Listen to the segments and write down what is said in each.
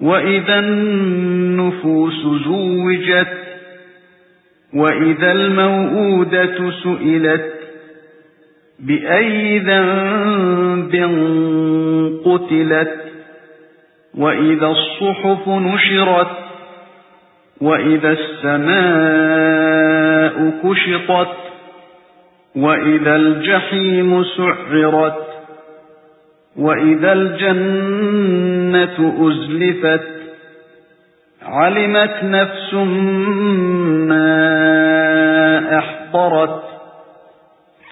وإذا النفوس زوجت وإذا الموءودة سئلت بأي ذنب قتلت وإذا الصحف نشرت وإذا السماء كشطت وَإِذَا الْجَحِيمُ سُعِّرَتْ وَإِذَا الْجَنَّةُ أُزْلِفَتْ عَلِمَتْ نَفْسٌ مَا أَحْضَرَتْ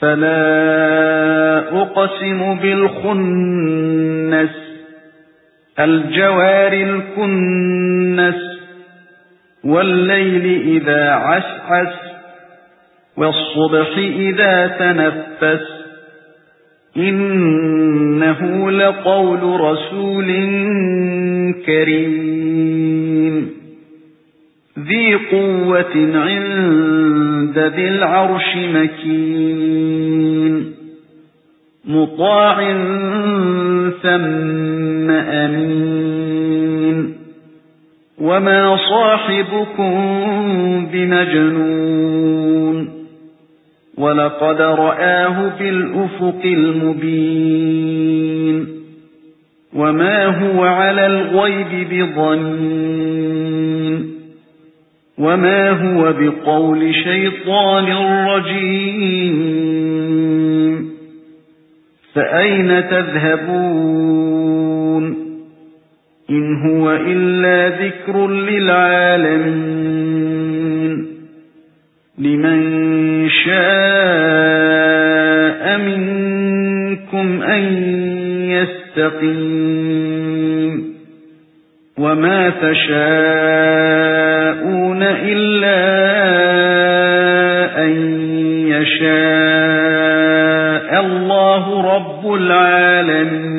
فَلَا أُقْسِمُ بِالْخُنَّسِ الْجَوَارِ الْكُنَّسِ وَاللَّيْلِ إِذَا عَسْعَسَ وَالصُّبْحِ إِذَا تَنَفَّسَ إِنَّهُ لَقَوْلُ رَسُولٍ كَرِيمٍ. ذِي قُوَّةٍ عِندَ ذِي الْعَرْشِ مَكِينٍ. مُطَاعٍ ثَمَّ أَمِينٍ. وَمَا صَاحِبُكُم بِمَجْنُونٍ. وَلَقَدْ رَآهُ بِالْأُفُقِ الْمُبِينِ وَمَا هُوَ عَلَى الْغَيْبِ بِضَنِينٍ وَمَا هُوَ بِقَوْلِ شَيْطَانٍ رَجِيمٍ فَأَيْنَ تَذْهَبُونَ إِنْ هُوَ إِلَّا ذِكْرٌ لِلْعَالَمِينَ لِمَنْ مِنكُمْ أَن يَسْتَقِيمَ وَمَا تَشَاءُونَ إِلَّا أَن يَشَاءَ اللَّهُ رَبُّ الْعَالَمِينَ